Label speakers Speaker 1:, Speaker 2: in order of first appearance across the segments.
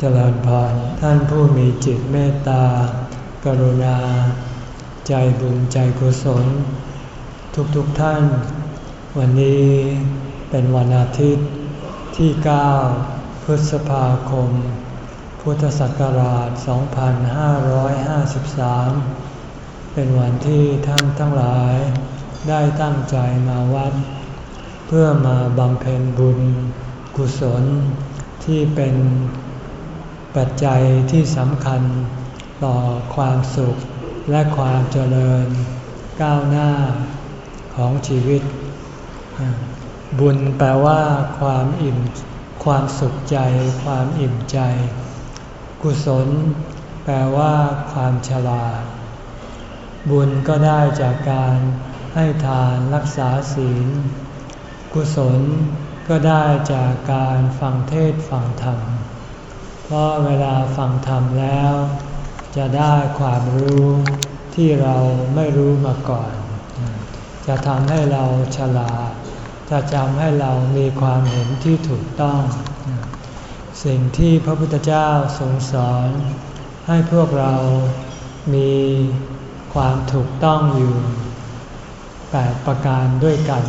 Speaker 1: เจริญพรท่านผู้มีจิตเมตตา กรุณา ใจบุญใจกุศล ทุกๆทท่าน วันนี้เป็นวันอาทิตย์ที่ 9 พฤษภาคม พุทธศักราช 2553 เป็นวันที่ท่านทั้งหลาย ได้ตั้งใจมาวัด เพื่อมาบำเพ็ญบุญกุศลที่เป็น ปัจจัยที่สำคัญต่อความสุขและความเจริญก้าวหน้าของชีวิต บุญแปลว่าความอิ่มความสุขใจ ความอิ่มใจ กุศล แปลว่า ความฉลาด บุญก็ได้จากการให้ทานรักษาศีล กุศลก็ได้จากการฟังเทศฟังธรรม เพราะเวลาฟังธรรมแล้ว จะได้ความรู้ที่เราไม่รู้มาก่อน จะทำให้เราฉลาด จะจำให้เรามีความเห็นที่ถูกต้อง สิ่งที่พระพุทธเจ้าทรงสอน ให้พวกเรามีความถูกต้องอยู่แปดประการด้วยกัน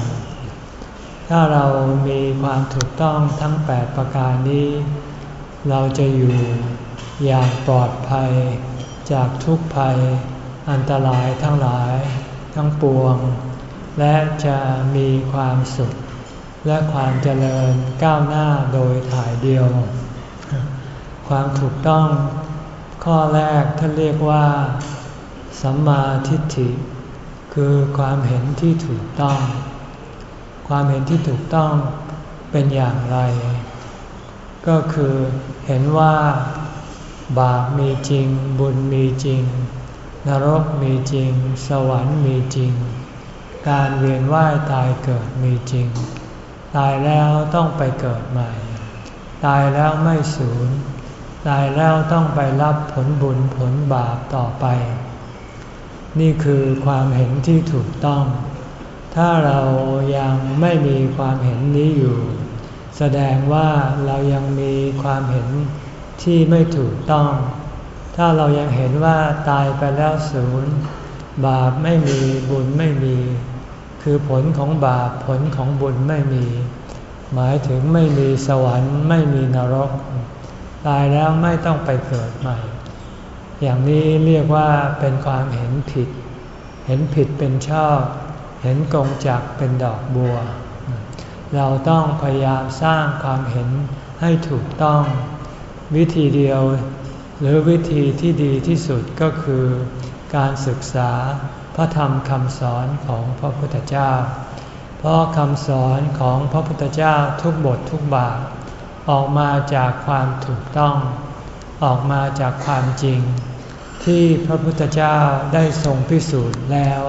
Speaker 1: ถ้าเรามีความถูกต้องทั้ง 8 ประการนี้ เราจะอยู่อย่างปลอดภัย จากทุกภัย อันตรายทั้งหลาย ทั้งปวง และจะมีความสุข และความเจริญก้าวหน้าโดยถ่ายเดียว ความถูกต้องข้อแรกท่านเรียกว่า สัมมาทิฏฐิ คือความเห็นที่ถูกต้อง ความเห็นที่ถูกต้องเป็นอย่างไร ก็คือเห็นว่าบาปมีจริง บุญมีจริง นรกมีจริง สวรรค์มีจริง การเวียนว่ายตายเกิดมีจริง ตายแล้วต้องไปเกิดใหม่ ตายแล้วไม่สูญ ตายแล้วต้องไปรับผลบุญผลบาปต่อไป นี่คือความเห็นที่ถูกต้อง ถ้าเรายังไม่มีความเห็นนี้อยู่ แสดงว่าเรายังมีความเห็นที่ไม่ถูกต้อง ถ้าเรายังเห็นว่าตายไปแล้วศูนย์บาปไม่มีบุญไม่มี คือผลของบาปผลของบุญไม่มี หมายถึงไม่มีสวรรค์ไม่มีนรก ตายแล้วไม่ต้องไปเกิดใหม่ อย่างนี้เรียกว่าเป็นความเห็นผิด เห็นผิดเป็นชอบ เห็นกงจักเป็นดอกบัว เราต้องพยายามสร้างความเห็นให้ถูกต้อง วิธีเดียว หรือวิธีที่ดีที่สุดก็คือ การศึกษาพระธรรมคำสอนของพระพุทธเจ้า เพราะคำสอนของพระพุทธเจ้าทุกบททุกบาทออกมาจากความถูกต้อง ออกมาจากความจริง ที่พระพุทธเจ้าได้ทรงพิสูจน์แล้ว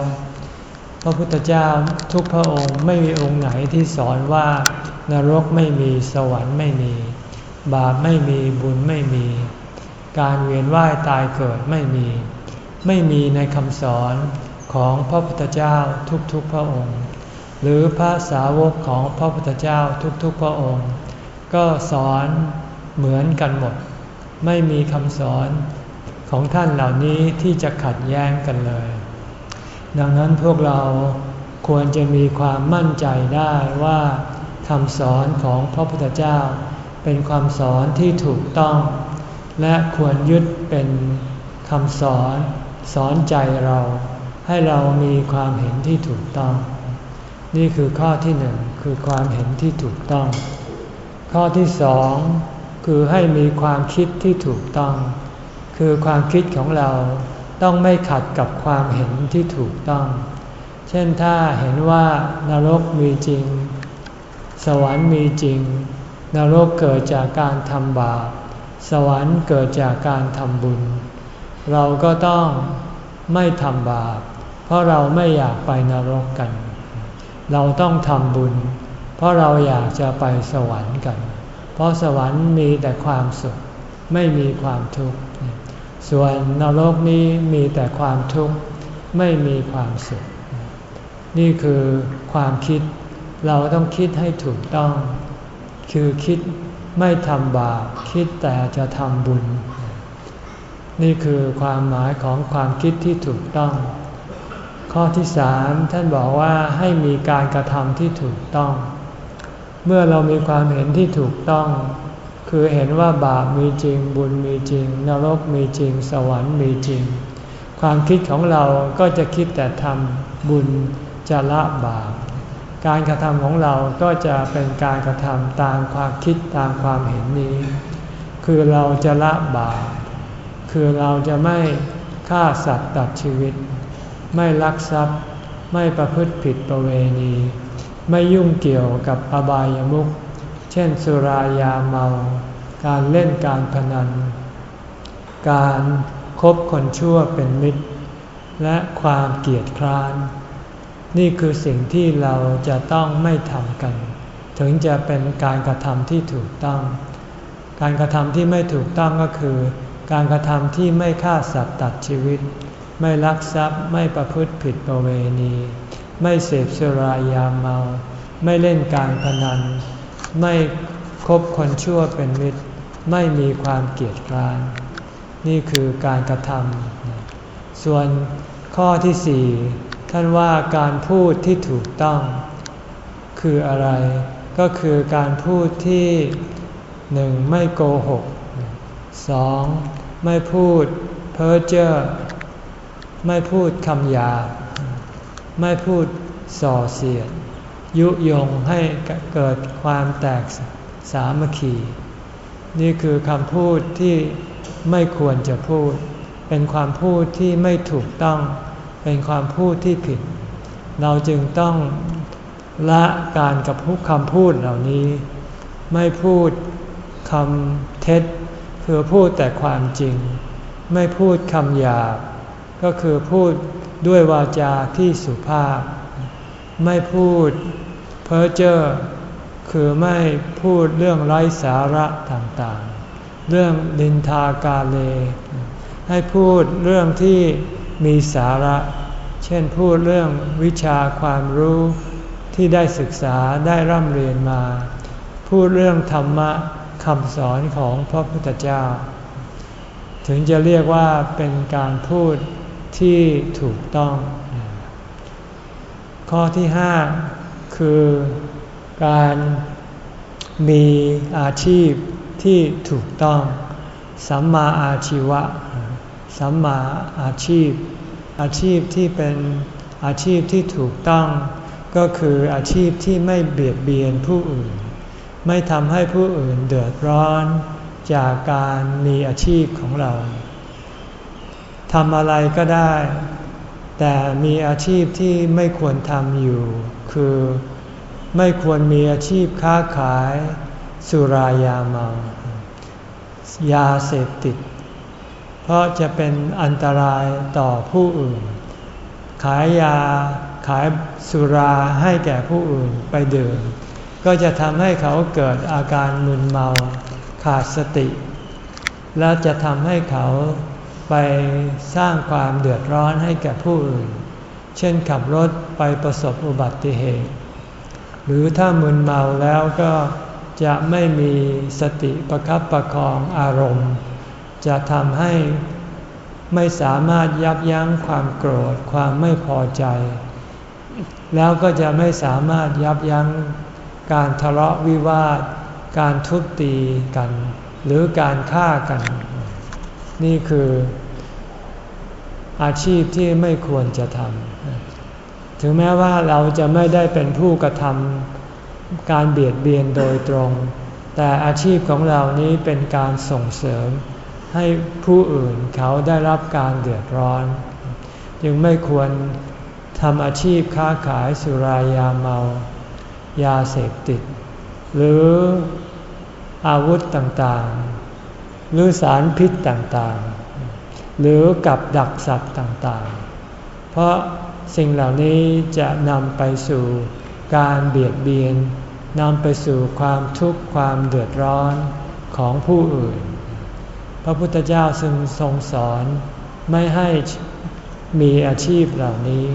Speaker 1: พระพุทธเจ้าทุกพระองค์ไม่มีองค์ไหนที่สอนว่านรกไม่มีสวรรค์ไม่มี บาปไม่มีบุญไม่มี การเวียนว่ายตายเกิดไม่มี ไม่มีในคำสอนของพระพุทธเจ้าทุกๆพระองค์ หรือพระสาวกของพระพุทธเจ้าทุกๆพระองค์ ก็สอนเหมือนกันหมด ไม่มีคำสอนของท่านเหล่านี้ที่จะขัดแย้งกันเลย ดังนั้นพวกเราควรจะมีความมั่นใจได้ว่าคำสอนของพระพุทธเจ้า เป็นความสอนที่ถูกต้อง และควรยึดเป็นคำสอนสอนใจเรา ให้เรามีความเห็นที่ถูกต้อง นี่คือข้อที่หนึ่งคือความเห็นที่ถูกต้อง ข้อที่สองคือให้มีความคิดที่ถูกต้อง คือความคิดของเรา ต้องไม่ขัดกับความเห็นที่ถูกต้อง เช่นถ้าเห็นว่านรกมีจริง สวรรค์มีจริง นรกเกิดจากการทำบาป สวรรค์เกิดจากการทำบุญ เราก็ต้องไม่ทำบาป เพราะเราไม่อยากไปนรกกัน เราต้องทำบุญ เพราะเราอยากจะไปสวรรค์กัน เพราะสวรรค์มีแต่ความสุข ไม่มีความทุกข์ ส่วนนรกนี้มีแต่ความทุกข์ไม่มีความสุข นี่คือความคิดเราต้องคิดให้ถูกต้อง คือคิดไม่ทำบาปคิดแต่จะทำบุญ นี่คือความหมายของความคิดที่ถูกต้อง ข้อที่สามท่านบอกว่าให้มีการกระทำที่ถูกต้อง เมื่อเรามีความเห็นที่ถูกต้อง คือเห็นว่าบาปมีจริงบุญมีจริง นรกมีจริง สวรรค์มีจริง ความคิดของเราก็จะคิดแต่ทำบุญจะละบาป การกระทำของเราก็จะเป็นการกระทำตามความคิดตามความเห็นนี้ คือเราจะละบาป คือเราจะไม่ฆ่าสัตว์ตัดชีวิต ไม่ลักทรัพย์ ไม่ประพฤติผิดประเวณี ไม่ยุ่งเกี่ยวกับอบายามุข เช่นสุรายาเมา การเล่นการพนัน การคบคนชั่วเป็นมิตร และความเกียดคร้าน นี่คือสิ่งที่เราจะต้องไม่ทำกัน ถึงจะเป็นการกระทำที่ถูกต้อง การกระทำที่ไม่ถูกต้องก็คือ การกระทำที่ไม่ฆ่าสัตว์ตัดชีวิต ไม่ลักทรัพย์ไม่ประพฤติผิดประเวณี ไม่เสพสุรายาเมา ไม่เล่นการพนัน ไม่คบคนชั่วเป็นมิตร ไม่มีความเกียดคร้านนี่คือการกระทำส่วนข้อที่สี่ท่านว่าการพูดที่ถูกต้อง คืออะไร ก็คือการพูดที่หนึ่งไม่โกหกสองไม่พูดเพ้อเจ้อไม่พูดคำหยาไม่พูดส่อเสียด ยุยงให้เกิดความแตกสามัคคี นี่คือคำพูดที่ไม่ควรจะพูด เป็นความพูดที่ไม่ถูกต้อง เป็นความพูดที่ผิด เราจึงต้องละการกับพูดคำพูดเหล่านี้ ไม่พูดคำเท็จคือพูดแต่ความจริง ไม่พูดคำหยาบ ก็คือพูดด้วยวาจาที่สุภาพ ไม่พูดเพ้อเจ้อคือไม่พูดเรื่องไร้สาระต่างๆ เรื่องดินทากาเล ให้พูดเรื่องที่มีสาระ เช่นพูดเรื่องวิชาความรู้ที่ได้ศึกษาได้ร่ำเรียนมา พูดเรื่องธรรมะคำสอนของพระพุทธเจ้า ถึงจะเรียกว่าเป็นการพูดที่ถูกต้อง ข้อที่ห้าคือการมีอาชีพที่ถูกต้อง สัมมาอาชีวะ สัมมาอาชีพ อาชีพที่เป็นอาชีพที่ถูกต้อง ก็คืออาชีพที่ไม่เบียดเบียนผู้อื่น ไม่ทำให้ผู้อื่นเดือดร้อน จากการมีอาชีพของเราทำอะไรก็ได้ แต่มีอาชีพที่ไม่ควรทำอยู่ คือไม่ควรมีอาชีพค้าขายสุรายาเมายาเสพติด เพราะจะเป็นอันตรายต่อผู้อื่น ขายยาขายสุราให้แก่ผู้อื่นไปดื่ม ก็จะทำให้เขาเกิดอาการมึนเมาขาดสติ และจะทำให้เขา ไปสร้างความเดือดร้อนให้แก่ผู้อื่น เช่นขับรถไปประสบอุบัติเหตุ หรือถ้ามึนเมาแล้วก็จะไม่มีสติประคับประคองอารมณ์ จะทำให้ไม่สามารถยับยั้งความโกรธความไม่พอใจ แล้วก็จะไม่สามารถยับยั้งการทะเลาะวิวาท การทุบตีกัน หรือการฆ่ากัน นี่คืออาชีพที่ไม่ควรจะทำ ถึงแม้ว่าเราจะไม่ได้เป็นผู้กระทำการเบียดเบียนโดยตรง แต่อาชีพของเรานี้เป็นการส่งเสริม ให้ผู้อื่นเขาได้รับการเดือดร้อน จึงไม่ควรทำอาชีพค้าขายสุรายาเมา ยาเสพติด หรืออาวุธต่างๆ หรือสารพิษต่างๆ หรือกับดักสัตว์ต่างๆ เพราะสิ่งเหล่านี้จะนำไปสู่การเบียดเบียนนำไปสู่ความทุกข์ความเดือดร้อนของผู้อื่น พระพุทธเจ้าซึ่งทรงสอนไม่ให้มีอาชีพเหล่านี้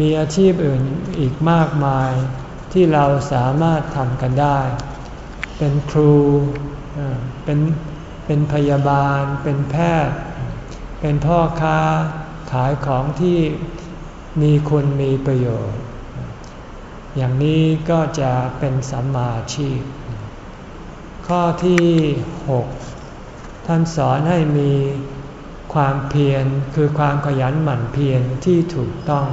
Speaker 1: มีอาชีพอื่นอีกมากมายที่เราสามารถทำกันได้ เป็นครู เป็น เป็นพยาบาล เป็นแพทย์ เป็นพ่อค้าขายของที่มีคุณมีประโยชน์ อย่างนี้ก็จะเป็นสัมมาชีพ ข้อที่ 6 ท่านสอนให้มีความเพียรคือความขยันหมั่นเพียรที่ถูกต้อง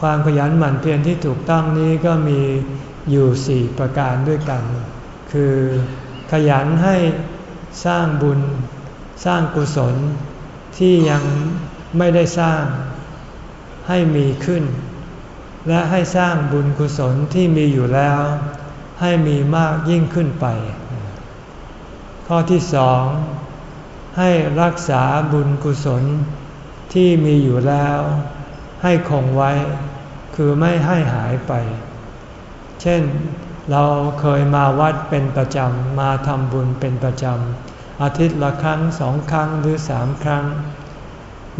Speaker 1: ความขยันหมั่นเพียรที่ถูกต้องนี้ก็มีอยู่สี่ประการด้วยกัน คือขยันให้ สร้างบุญ สร้างกุศลที่ยังไม่ได้สร้างให้มีขึ้น และให้สร้างบุญกุศลที่มีอยู่แล้ว ให้มีมากยิ่งขึ้นไป ข้อที่สองให้รักษาบุญกุศลที่มีอยู่แล้ว ให้คงไว้ คือไม่ให้หายไป เช่น เราเคยมาวัดเป็นประจำ มาทำบุญเป็นประจำ อาทิตย์ละครั้งสองครั้งหรือสามครั้ง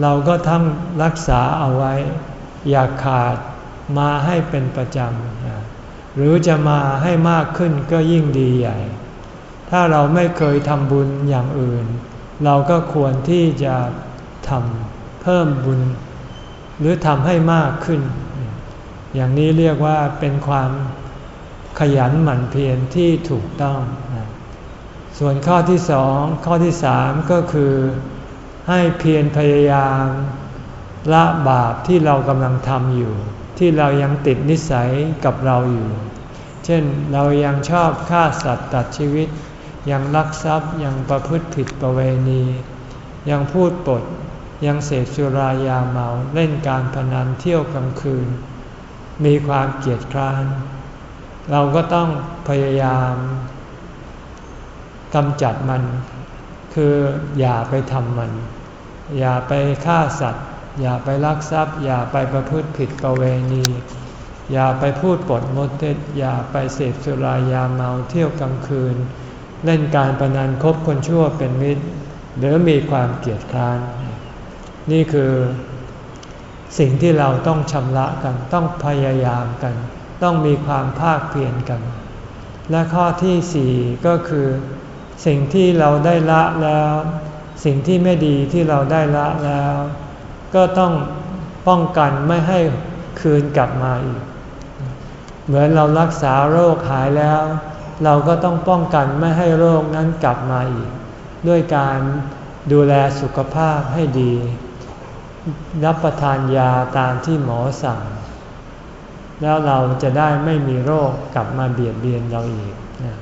Speaker 1: เราก็ทั้งรักษาเอาไว้ อย่าขาดมาให้เป็นประจำ หรือจะมาให้มากขึ้นก็ยิ่งดีใหญ่ ถ้าเราไม่เคยทำบุญอย่างอื่น เราก็ควรที่จะทำเพิ่มบุญ หรือทำให้มากขึ้น อย่างนี้เรียกว่าเป็นความ ขยันหมั่นเพียรที่ถูกต้อง ส่วนข้อที่สองข้อที่สามก็คือให้เพียรพยายามละบาปที่เรากำลังทำอยู่ ที่เรายังติดนิสัยกับเราอยู่ เช่นเรายังชอบฆ่าสัตว์ตัดชีวิต ยังลักทรัพย์ยังประพฤติผิดประเวณี ยังพูดปด ยังเสพสุรายาเมาเล่นการพนันเที่ยวกลางคืน มีความเกียดคร้าน เราก็ต้องพยายามกำจัดมัน คืออย่าไปทำมัน อย่าไปฆ่าสัตว์ อย่าไปลักทรัพย์ อย่าไปประพฤติผิดประเวณี อย่าไปพูดปดมดเท็จอย่าไปเสพสุรายาเมาเที่ยวกลางคืน เล่นการประนันคบคนชั่วเป็นมิตร หรือมีความเกลียดคร้าน นี่คือสิ่งที่เราต้องชำระกันต้องพยายามกัน ต้องมีความภาคเพียรกัน และข้อที่สี่ก็คือ สิ่งที่เราได้ละแล้ว สิ่งที่ไม่ดีที่เราได้ละแล้ว ก็ต้องป้องกันไม่ให้คืนกลับมาอีก เหมือนเรารักษาโรคหายแล้ว เราก็ต้องป้องกันไม่ให้โรคนั้นกลับมาอีก ด้วยการดูแลสุขภาพให้ดี รับประทานยาตามที่หมอสั่ง แล้วเราจะได้ไม่มีโรคกลับมาเบียดเบียนเราอีกนะ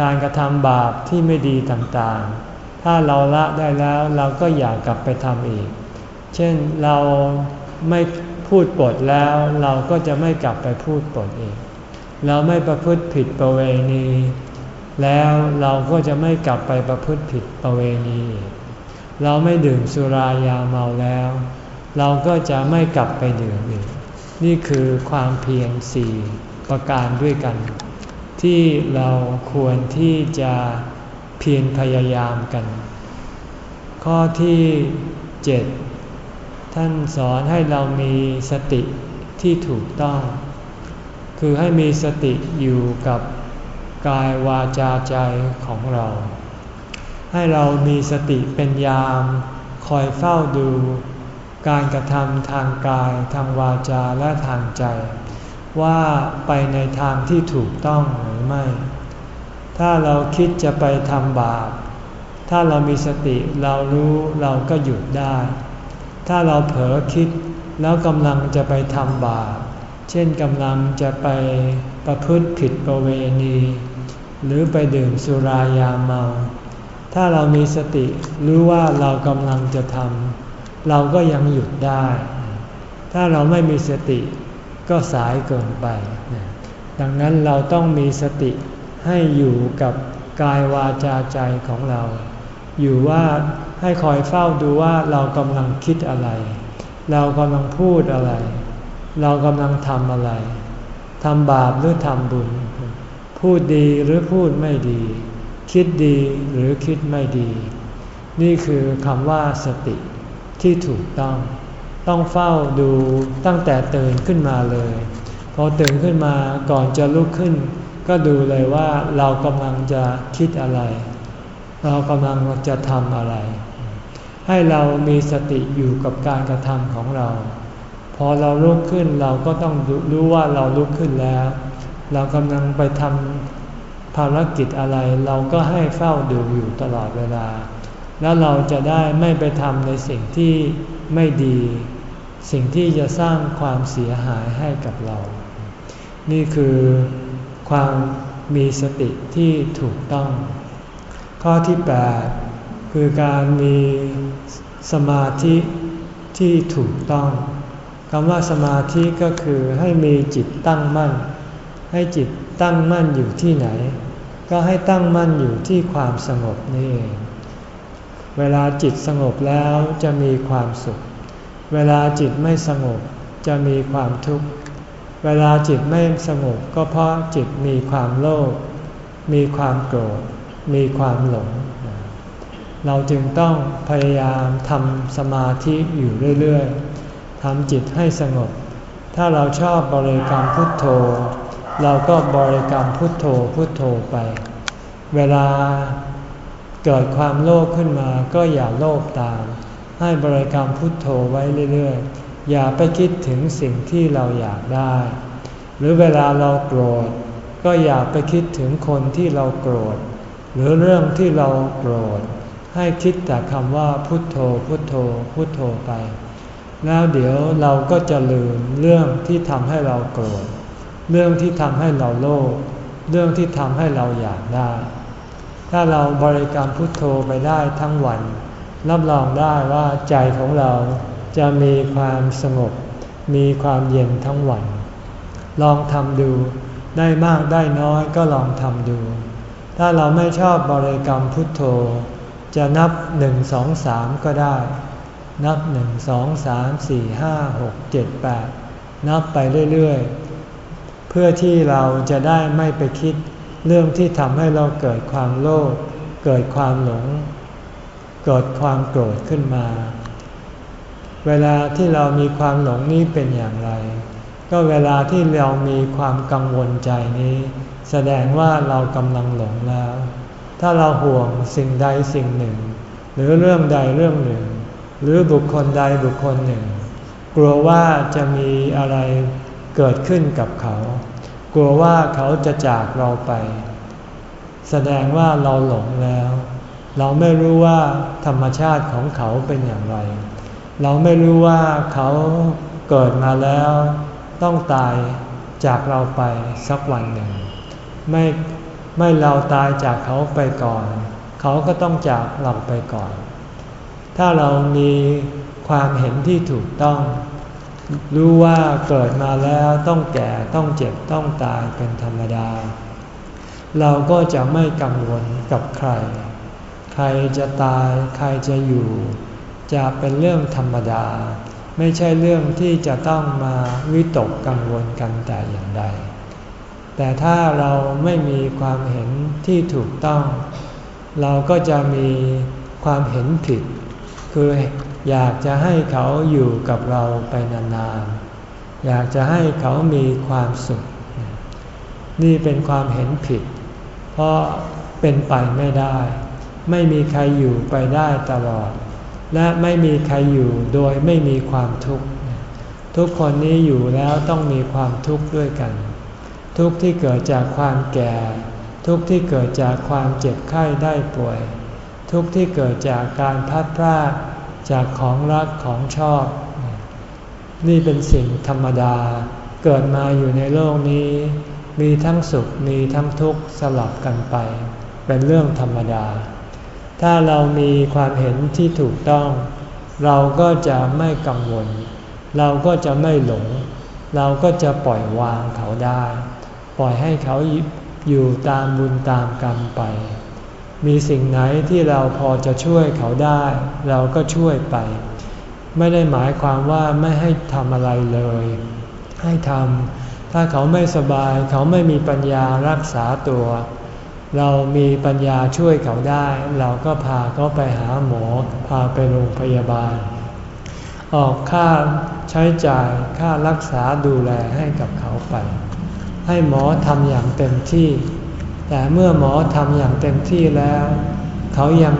Speaker 1: การกระทำบาปที่ไม่ดีต่างๆ ถ้าเราละได้แล้วเราก็อยากกลับไปทำอีก เช่นเราไม่พูดปดแล้วเราก็จะไม่กลับไปพูดปดอีก เราไม่ประพฤติผิดประเวณี แล้วเราก็จะไม่กลับไปประพฤติผิดประเวณี เราไม่ดื่มสุรายาเมาแล้ว เราก็จะไม่กลับไปดื่มอีก นี่คือความเพียรสี่ประการด้วยกัน ที่เราควรที่จะเพียรพยายามกัน ข้อที่เจ็ดท่านสอนให้เรามีสติที่ถูกต้อง คือให้มีสติอยู่กับกายวาจาใจของเรา ให้เรามีสติเป็นยาม คอยเฝ้าดู การกระทำทางกายทางวาจาและทางใจ ว่าไปในทางที่ถูกต้องหรือไม่ ถ้าเราคิดจะไปทำบาป ถ้าเรามีสติเรารู้เราก็หยุดได้ ถ้าเราเผลอคิดแล้วกำลังจะไปทำบาป เช่นกำลังจะไปประพฤติผิดประเวณี หรือไปดื่มสุรายาเมา ถ้าเรามีสติรู้ว่าเรากำลังจะทำ เราก็ยังหยุดได้ ถ้าเราไม่มีสติก็สายเกินไป ดังนั้นเราต้องมีสติให้อยู่กับกายวาจาใจของเรา อยู่ว่าให้คอยเฝ้าดูว่าเรากำลังคิดอะไร เรากำลังพูดอะไร เรากำลังทำอะไรทำบาปหรือทำบุญ พูดดีหรือพูดไม่ดี คิดดีหรือคิดไม่ดี นี่คือคำว่าสติ ที่ถูกต้อง ต้องเฝ้าดูตั้งแต่ตื่นขึ้นมาเลย พอตื่นขึ้นมาก่อนจะลุกขึ้น ก็ดูเลยว่าเรากำลังจะคิดอะไร เรากำลังจะทำอะไร ให้เรามีสติอยู่กับการกระทำของเรา พอเราลุกขึ้นเราก็ต้องรู้ว่าเราลุกขึ้นแล้ว เรากำลังไปทำภารกิจอะไรเราก็ให้เฝ้าดูอยู่ตลอดเวลา แล้วเราจะได้ไม่ไปทำในสิ่งที่ไม่ดี สิ่งที่จะสร้างความเสียหายให้กับเรา นี่คือความมีสติที่ถูกต้อง ข้อที่ 8 คือการมีสมาธิที่ถูกต้องคำว่าสมาธิก็คือให้มีจิตตั้งมั่น ให้จิตตั้งมั่นอยู่ที่ไหน ก็ให้ตั้งมั่นอยู่ที่ความสงบนี่เอง เวลาจิตสงบแล้วจะมีความสุข เวลาจิตไม่สงบจะมีความทุกข์ เวลาจิตไม่สงบก็เพราะจิตมีความโลภ มีความโกรธ มีความหลง เราจึงต้องพยายามทำสมาธิอยู่เรื่อยๆ ทำจิตให้สงบ ถ้าเราชอบบริกรรมพุทโธ เราก็บริกรรมพุทโธพุทโธไป เวลา เกิดความโลภขึ้นมาก็อย่าโลภตาม ให้บริกรรมพุทโธไว้เรื่อยๆ อย่าไปคิดถึงสิ่งที่เราอยากได้ หรือเวลาเราโกรธ ก็อย่าไปคิดถึงคนที่เราโกรธ หรือเรื่องที่เราโกรธ ให้คิดแต่คำว่าพุทโธพุทโธพุทโธไป แล้วเดี๋ยวเราก็จะลืมเรื่องที่ทำให้เราโกรธ เรื่องที่ทำให้เราโลภ เรื่องที่ทำให้เราอยากได้ ถ้าเราบริกรรมพุทโธไปได้ทั้งวัน รับรองได้ว่าใจของเราจะมีความสงบ มีความเย็นทั้งวัน ลองทำดู ได้มากได้น้อยก็ลองทำดู ถ้าเราไม่ชอบบริกรรมพุทโธ จะนับหนึ่งสองสามก็ได้ นับหนึ่งสองสามสี่ห้าหกเจ็ดแปดนับไปเรื่อยๆ เพื่อที่เราจะได้ไม่ไปคิด เรื่องที่ทำให้เราเกิดความโลภเกิดความหลง เกิดความโกรธขึ้นมา เวลาที่เรามีความหลงนี้เป็นอย่างไร ก็เวลาที่เรามีความกังวลใจนี้ แสดงว่าเรากำลังหลงแล้ว ถ้าเราห่วงสิ่งใดสิ่งหนึ่ง หรือเรื่องใดเรื่องหนึ่ง หรือบุคคลใดบุคคลหนึ่ง กลัวว่าจะมีอะไรเกิดขึ้นกับเขา กลัวว่าเขาจะจากเราไป แสดงว่าเราหลงแล้ว เราไม่รู้ว่าธรรมชาติของเขาเป็นอย่างไร เราไม่รู้ว่าเขาเกิดมาแล้ว ต้องตายจากเราไปสักวันหนึ่ง ไม่ไม่เราตายจากเขาไปก่อน เขาก็ต้องจากเราไปก่อน ถ้าเรามีความเห็นที่ถูกต้อง รู้ว่าเกิดมาแล้วต้องแก่ต้องเจ็บต้องตายเป็นธรรมดา เราก็จะไม่กังวลกับใคร ใครจะตายใครจะอยู่ จะเป็นเรื่องธรรมดา ไม่ใช่เรื่องที่จะต้องมาวิตกกังวลกันแต่อย่างใด แต่ถ้าเราไม่มีความเห็นที่ถูกต้อง เราก็จะมีความเห็นผิด คือ อยากจะให้เขาอยู่กับเราไปนานๆ อยากจะให้เขามีความสุข นี่เป็นความเห็นผิด เพราะเป็นไปไม่ได้ ไม่มีใครอยู่ไปได้ตลอด และไม่มีใครอยู่โดยไม่มีความทุกข์ ทุกคนนี้อยู่แล้วต้องมีความทุกข์ด้วยกัน ทุกข์ที่เกิดจากความแก่ ทุกข์ที่เกิดจากความเจ็บไข้ได้ป่วย ทุกข์ที่เกิดจากการพัดพลาด จากของรักของชอบ นี่เป็นสิ่งธรรมดา เกิดมาอยู่ในโลกนี้ มีทั้งสุขมีทั้งทุกข์สลับกันไป เป็นเรื่องธรรมดา ถ้าเรามีความเห็นที่ถูกต้อง เราก็จะไม่กังวล เราก็จะไม่หลง เราก็จะปล่อยวางเขาได้ ปล่อยให้เขาอยู่ตามบุญตามกรรมไป มีสิ่งไหนที่เราพอจะช่วยเขาได้ เราก็ช่วยไป ไม่ได้หมายความว่าไม่ให้ทำอะไรเลย ให้ทำถ้าเขาไม่สบายเขาไม่มีปัญญารักษาตัว เรามีปัญญาช่วยเขาได้ เราก็พาเขาไปหาหมอ พาไปโรงพยาบาล ออกค่าใช้จ่ายค่ารักษาดูแลให้กับเขาไป ให้หมอทำอย่างเต็มที่ แต่เมื่อหมอทำอย่างเต็มที่แล้ว เขายัง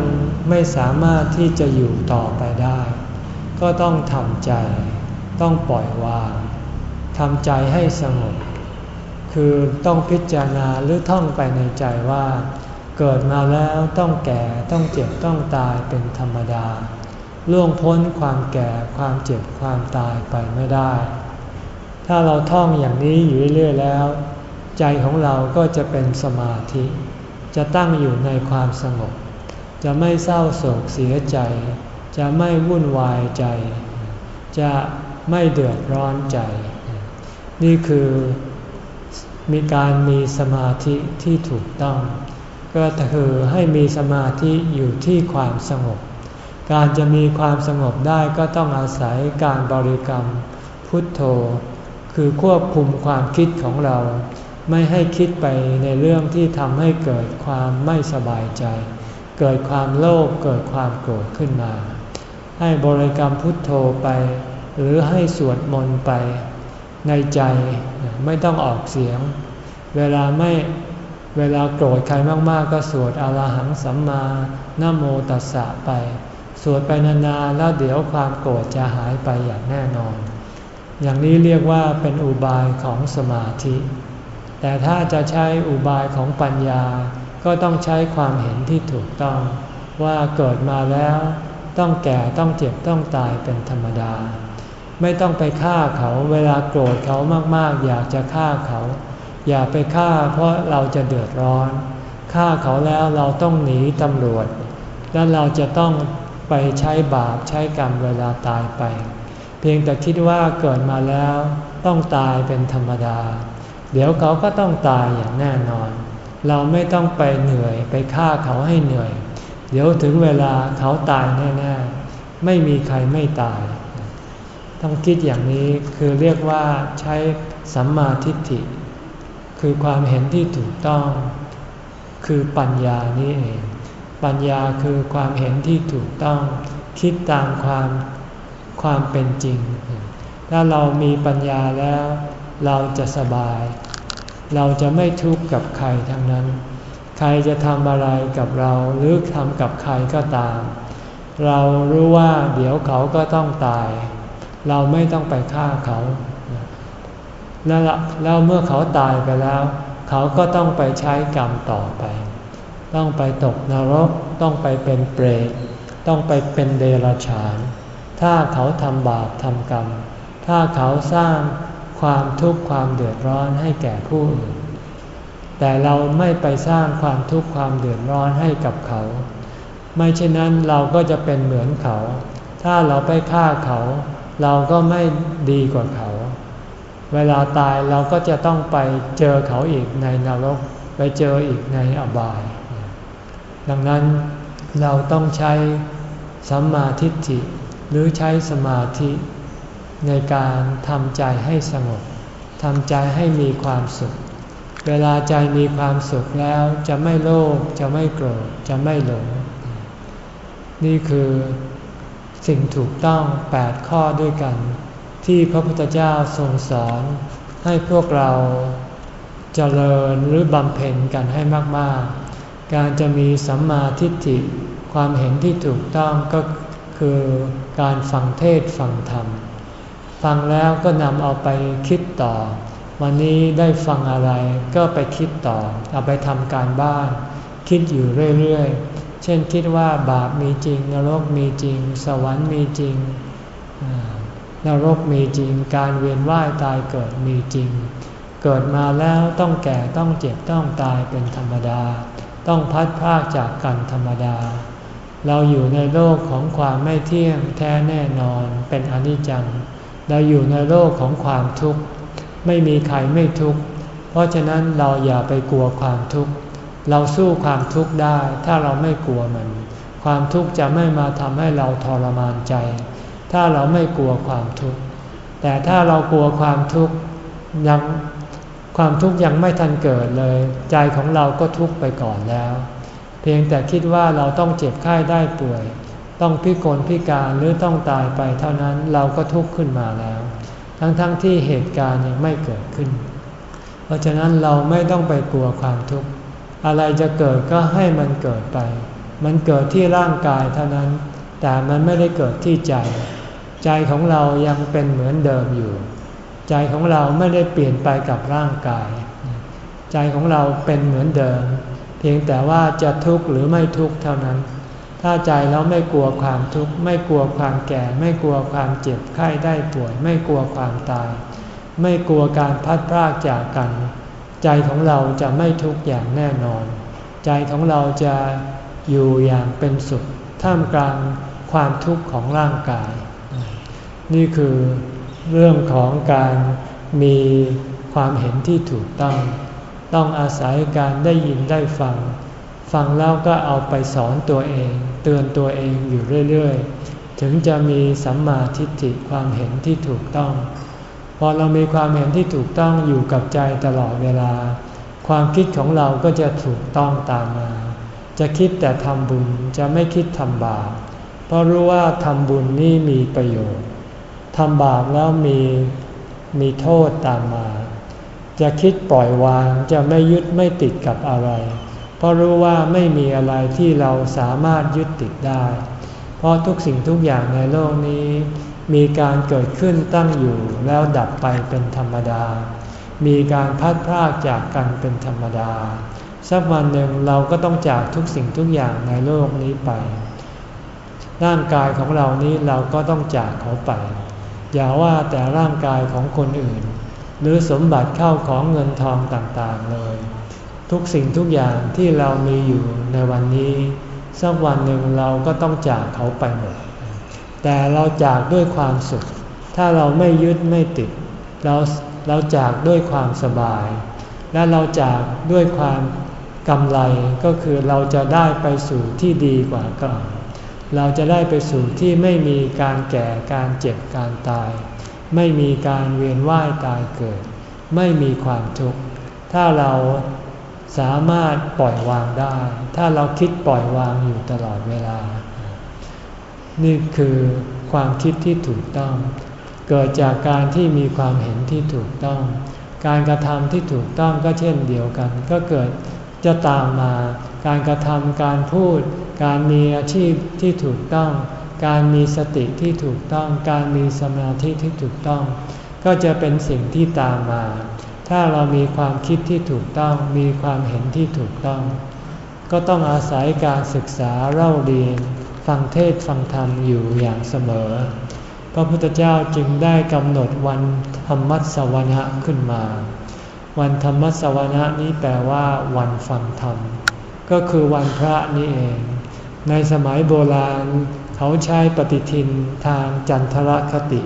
Speaker 1: ไม่สามารถที่จะอยู่ต่อไปได้ ก็ต้องทำใจ ต้องปล่อยวางทำใจให้สงบ คือต้องพิจารณาหรือท่องไปในใจว่า เกิดมาแล้วต้องแก่ต้องเจ็บต้องตายเป็นธรรมดา ล่วงพ้นความแก่ความเจ็บความตายไปไม่ได้ ถ้าเราท่องอย่างนี้อยู่เรื่อยๆแล้ว ใจของเราก็จะเป็นสมาธิ จะตั้งอยู่ในความสงบ จะไม่เศร้าโศกเสียใจ จะไม่วุ่นวายใจ จะไม่เดือดร้อนใจ นี่คือมีการมีสมาธิที่ถูกต้อง ก็คือให้มีสมาธิอยู่ที่ความสงบ การจะมีความสงบได้ก็ต้องอาศัยการบริกรรม พุทโธ คือควบคุมความคิดของเรา ไม่ให้คิดไปในเรื่องที่ทำให้เกิดความไม่สบายใจ เกิดความโลภเกิดความโกรธขึ้นมา ให้บริกรรมพุทโธไป หรือให้สวดมนต์ไปในใจไม่ต้องออกเสียง เวลาไม่เวลาโกรธใครมากๆ ก็สวดอรหังสัมมานโมตัสสะไป สวดไปนานๆแล้วเดี๋ยวความโกรธจะหายไปอย่างแน่นอน อย่างนี้เรียกว่าเป็นอุบายของสมาธิ แต่ถ้าจะใช้อุบายของปัญญา ก็ต้องใช้ความเห็นที่ถูกต้อง ว่าเกิดมาแล้วต้องแก่ต้องเจ็บต้องตายเป็นธรรมดา ไม่ต้องไปฆ่าเขาเวลาโกรธเขามากๆ อยากจะฆ่าเขา อย่าไปฆ่าเพราะเราจะเดือดร้อนฆ่าเขาแล้วเราต้องหนีตำรวจ แล้วเราจะต้องไปใช้บาปใช้กรรมเวลาตายไป เพียงแต่คิดว่าเกิดมาแล้วต้องตายเป็นธรรมดา เดี๋ยวเขาก็ต้องตายอย่างแน่นอน เราไม่ต้องไปเหนื่อยไปฆ่าเขาให้เหนื่อย เดี๋ยวถึงเวลาเขาตายแน่ๆ ไม่มีใครไม่ตาย ต้องคิดอย่างนี้คือเรียกว่าใช้สัมมาทิฏฐิ คือความเห็นที่ถูกต้อง คือปัญญานี้เอง ปัญญาคือความเห็นที่ถูกต้อง คิดตามความความเป็นจริง ถ้าเรามีปัญญาแล้ว เราจะสบาย เราจะไม่ทุกข์กับใครทั้งนั้น ใครจะทำอะไรกับเราหรือทำกับใครก็ตาม เรารู้ว่าเดี๋ยวเขาก็ต้องตาย เราไม่ต้องไปฆ่าเขาแล้วแล้วเมื่อเขาตายไปแล้ว เขาก็ต้องไปใช้กรรมต่อไป ต้องไปตกนรก ต้องไปเป็นเปรตต้องไปเป็นเดรัจฉาน ถ้าเขาทำบาปทำกรรม ถ้าเขาสร้าง ความทุกข์ความเดือดร้อนให้แก่ผู้อื่น แต่เราไม่ไปสร้างความทุกข์ความเดือดร้อนให้กับเขา ไม่เช่นนั้นเราก็จะเป็นเหมือนเขา ถ้าเราไปฆ่าเขา เราก็ไม่ดีกว่าเขา เวลาตายเราก็จะต้องไปเจอเขาอีกในนรก ไปเจออีกในอบาย ดังนั้นเราต้องใช้สัมมาทิฏฐิหรือใช้สมาธิ ในการทำใจให้สงบทำใจให้มีความสุข เวลาใจมีความสุขแล้วจะไม่โลภจะไม่โกรธจะไม่หลง นี่คือสิ่งถูกต้อง 8 ข้อด้วยกัน ที่พระพุทธเจ้าทรงสอนให้พวกเราจเจริญหรือบำเพ็ญกันให้มากๆ การจะมีสัมมาทิฏฐิความเห็นที่ถูกต้องก็คือการฟังเทศฟังธรรม ฟังแล้วก็นำเอาไปคิดต่อ วันนี้ได้ฟังอะไรก็ไปคิดต่อ เอาไปทำการบ้าน คิดอยู่เรื่อยๆ เช่นคิดว่าบาปมีจริง นรกมีจริง สวรรค์มีจริง นรกมีจริง การเวียนว่ายตายเกิดมีจริง เกิดมาแล้วต้องแก่ต้องเจ็บต้องตายเป็นธรรมดา ต้องพัดพากจากกันธรรมดา เราอยู่ในโลกของความไม่เที่ยงแท้แน่นอนเป็นอนิจจัง เราอยู่ในโลกของความทุกข์ ไม่มีใครไม่ทุกข์ เพราะฉะนั้นเราอย่าไปกลัวความทุกข์ เราสู้ความทุกข์ได้ถ้าเราไม่กลัวมัน ความทุกข์จะไม่มาทำให้เราทรมานใจ ถ้าเราไม่กลัวความทุกข์ แต่ถ้าเรากลัวความทุกข์ยังความทุกข์ยังไม่ทันเกิดเลย ใจของเราก็ทุกข์ไปก่อนแล้ว เพียงแต่คิดว่าเราต้องเจ็บไข้ได้ป่วย ต้องพิกลพิการหรือต้องตายไปเท่านั้นเราก็ทุกข์ขึ้นมาแล้ว ทั้งๆทที่เหตุการณ์ยังไม่เกิดขึ้น เพราะฉะนั้นเราไม่ต้องไปกลัวความทุกข์อะไรจะเกิดก็ให้มันเกิดไป มันเกิดที่ร่างกายเท่านั้น แต่มันไม่ได้เกิดที่ใจ ใจของเรายังเป็นเหมือนเดิมอยู่ ใจของเราไม่ได้เปลี่ยนไปกับร่างกาย ใจของเราเป็นเหมือนเดิม เพียงแต่ว่าจะทุกข์หรือไม่ทุกข์เท่านั้น ถ้าใจเราไม่กลัวความทุกข์ไม่กลัวความแก่ ไม่กลัวความเจ็บไข้ได้ป่วย ไม่กลัวความตาย ไม่กลัวการพัดพรากจากกัน ใจของเราจะไม่ทุกข์อย่างแน่นอน ใจของเราจะอยู่อย่างเป็นสุขท่ามกลางความทุกข์ของร่างกาย นี่คือเรื่องของการมีความเห็นที่ถูกต้อง ต้องอาศัยการได้ยินได้ฟัง ฟังแล้วก็เอาไปสอนตัวเอง เตือนตัวเองอยู่เรื่อยๆ ถึงจะมีสัมมาทิฏฐิความเห็นที่ถูกต้อง พอเรามีความเห็นที่ถูกต้องอยู่กับใจตลอดเวลา ความคิดของเราก็จะถูกต้องตามมา จะคิดแต่ทำบุญจะไม่คิดทำบาป เพราะรู้ว่าทำบุญนี่มีประโยชน์ทำบาปแล้วมีมีโทษตามมา จะคิดปล่อยวางจะไม่ยึดไม่ติดกับอะไร เพราะรู้ว่าไม่มีอะไรที่เราสามารถยึดติดได้ เพราะทุกสิ่งทุกอย่างในโลกนี้ มีการเกิดขึ้นตั้งอยู่แล้วดับไปเป็นธรรมดา มีการพัดพรากจากกันเป็นธรรมดา สักวันหนึ่งเราก็ต้องจากทุกสิ่งทุกอย่างในโลกนี้ไป ร่างกายของเรานี้เราก็ต้องจากเขาไป อย่าว่าแต่ร่างกายของคนอื่น หรือสมบัติเข้าของเงินทองต่างๆเลย ทุกสิ่งทุกอย่างที่เรามีอยู่ในวันนี้ สักวันหนึ่งเราก็ต้องจากเขาไปหมด แต่เราจากด้วยความสุข ถ้าเราไม่ยึดไม่ติด เราเราจากด้วยความสบาย และเราจากด้วยความกำไรก็คือเราจะได้ไปสู่ที่ดีกว่าก่อนเราจะได้ไปสู่ที่ไม่มีการแก่การเจ็บการตาย ไม่มีการเวียนว่ายตายเกิด ไม่มีความทุกข์ถ้าเรา สามารถปล่อยวางได้ ถ้าเราคิดปล่อยวางอยู่ตลอดเวลา นี่คือความคิดที่ถูกต้อง เกิดจากการที่มีความเห็นที่ถูกต้อง การกระทำที่ถูกต้องก็เช่นเดียวกัน ก็เกิดจะตามมา การกระทำการพูด การมีอาชีพที่ถูกต้อง การมีสติที่ถูกต้อง การมีสมาธิที่ถูกต้อง ก็จะเป็นสิ่งที่ตามมา ถ้าเรามีความคิดที่ถูกต้อง มีความเห็นที่ถูกต้อง ก็ต้องอาศัยการศึกษาเล่าเรียน ฟังเทศฟังธรรมอยู่อย่างเสมอ พระพุทธเจ้าจึงได้กำหนดวันธรรมัสวนะขึ้นมา วันธรรมัสวนะนี้แปลว่าวันฟังธรรม ก็คือวันพระนี่เอง ในสมัยโบราณเขาใช้ปฏิทินทางจันทรคติ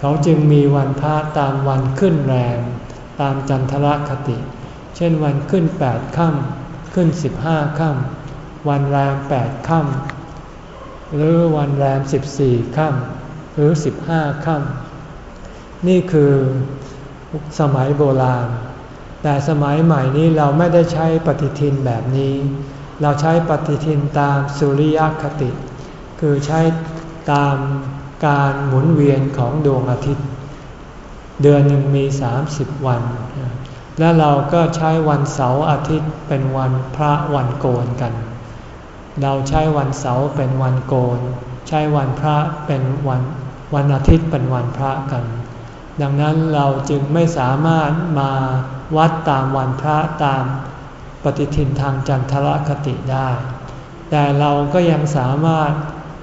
Speaker 1: เขาจึงมีวันพระตามวันขึ้นแรม ตามจันทรคติ เช่นวันขึ้นแปดค่ำขึ้นสิบห้าค่ำวันแรมแปดค่ำหรือวันแรมสิบี่ค่ำหรือสิบห้าค่ำนี่คือสมัยโบราณ แต่สมัยใหม่นี้เราไม่ได้ใช้ปฏิทินแบบนี้ เราใช้ปฏิทินตามสุริยคติ คือใช้ตามการหมุนเวียนของดวงอาทิตย์ เดือนหนึ่งมี 30 วัน และเราก็ใช้วันเสาร์อาทิตย์เป็นวันพระวันโกนกัน เราใช้วันเสาร์เป็นวันโกน ใช้วันพระเป็นวันวันอาทิตย์เป็นวันพระกัน ดังนั้นเราจึงไม่สามารถมาวัดตามวันพระตามปฏิทินทางจันทรคติได้ แต่เราก็ยังสามารถ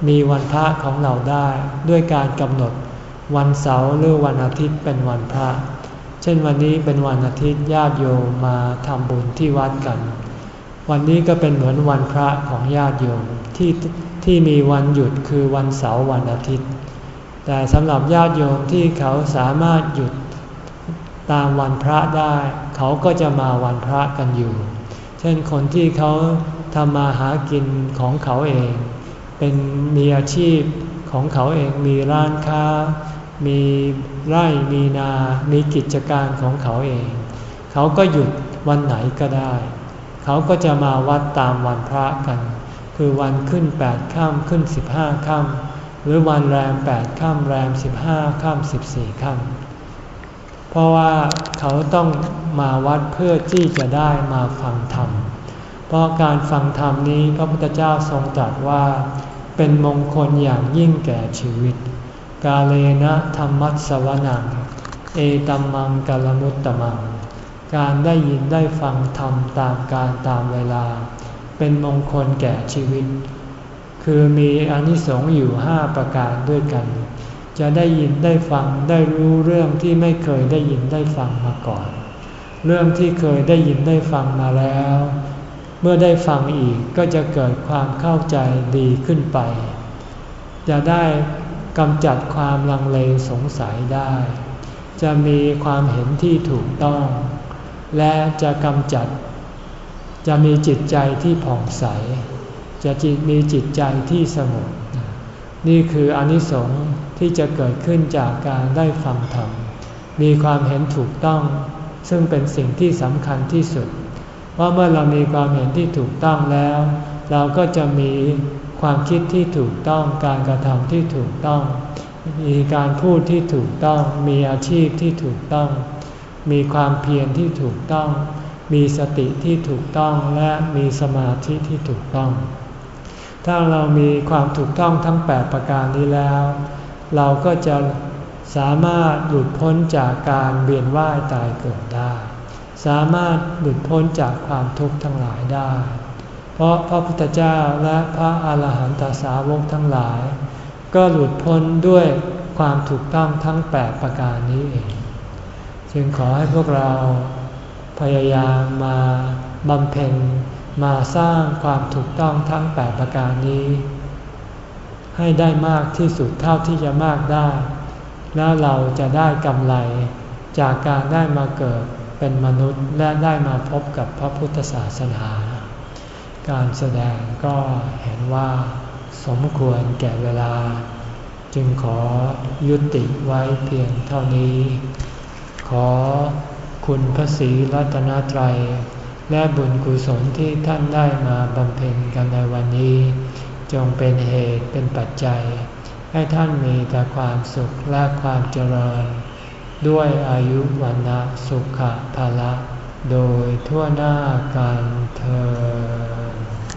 Speaker 1: มีวันพระของเราได้ด้วยการกำหนด วันเสาร์หรือวันอาทิตย์เป็นวันพระ เช่นวันนี้เป็นวันอาทิตย์ญาติโยมมาทำบุญที่วัดกัน วันนี้ก็เป็นเหมือนวันพระของญาติโยมที่ที่มีวันหยุดคือวันเสาร์วันอาทิตย์ แต่สำหรับญาติโยมที่เขาสามารถหยุดตามวันพระได้ เขาก็จะมาวันพระกันอยู่ เช่นคนที่เขาทำมาหากินของเขาเอง เป็นมีอาชีพ ของเขาเองมีร้านค้า มีไร่มีนา มีกิจการของเขาเอง เขาก็หยุดวันไหนก็ได้ เขาก็จะมาวัดตามวันพระกัน คือวันขึ้นแปดค่ำขึ้นสิบห้าค่ำหรือวันแรมแปดค่ำแรมสิบห้าค่ำสิบสี่ค่ำเพราะว่าเขาต้องมาวัดเพื่อที่จะได้มาฟังธรรมเพราะการฟังธรรมนี้พระพุทธเจ้าทรงตรัสว่า เป็นมงคลอย่างยิ่งแก่ชีวิต กาเลนะธรรมัสวนัง เอตัมมังกลมุตตมัง การได้ยินได้ฟังธรรมตามการตามเวลา เป็นมงคลแก่ชีวิต คือมีอนิสงส์อยู่ห้าประการด้วยกัน จะได้ยินได้ฟังได้รู้เรื่องที่ไม่เคยได้ยินได้ฟังมาก่อน เรื่องที่เคยได้ยินได้ฟังมาแล้ว เมื่อได้ฟังอีกก็จะเกิดความเข้าใจดีขึ้นไป จะได้กำจัดความลังเลสงสัยได้ จะมีความเห็นที่ถูกต้อง และจะกำจัด จะมีจิตใจที่ผ่องใส จะจิตมีจิตใจที่สงบนี่คืออนิสงส์ที่จะเกิดขึ้นจากการได้ฟังธรรม มีความเห็นถูกต้อง ซึ่งเป็นสิ่งที่สำคัญที่สุด ว่าเมื่อเรามีความเห็นที่ถูกต้องแล้ว เราก็จะมีความคิดที่ถูกต้องการกระทำที่ถูกต้อง มีการพูดที่ถูกต้อง มีอาชีพที่ถูกต้อง มีความเพียรที่ถูกต้อง มีสติที่ถูกต้องและมีสมาธิที่ถูกต้อง ถ้าเรามีความถูกต้องทั้ง 8 ประการนี้แล้ว เราก็จะสามารถหลุดพ้นจากการเวียนว่ายตายเกิดได้ สามารถหลุดพ้นจากความทุกข์ทั้งหลายได้ เพราะพระพุทธเจ้าและพระอาหารหันตสาวกทั้งหลาย ก็หลุดพ้นด้วยความถูกต้องทั้ง 8 ประการนี้เอง จึงขอให้พวกเราพยายามมาบำเพ็ญมาสร้างความถูกต้องทั้งแปดประการนี้ ให้ได้มากที่สุดเท่าที่จะมากได้ แล้วเราจะได้กำไรจากการได้มาเกิด เป็นมนุษย์และได้มาพบกับพระพุทธศาสนา การแสดงก็เห็นว่าสมควรแก่เวลา จึงขอยุติไว้เพียงเท่านี้ ขอคุณพระศรีรัตนตรัย และบุญกุศลที่ท่านได้มาบำเพ็ญกันในวันนี้ จงเป็นเหตุเป็นปัจจัย ให้ท่านมีแต่ความสุขและความเจริญ ด้วยอายุวันนะสุขภาละ โดยทั่วหน้ากันเธอ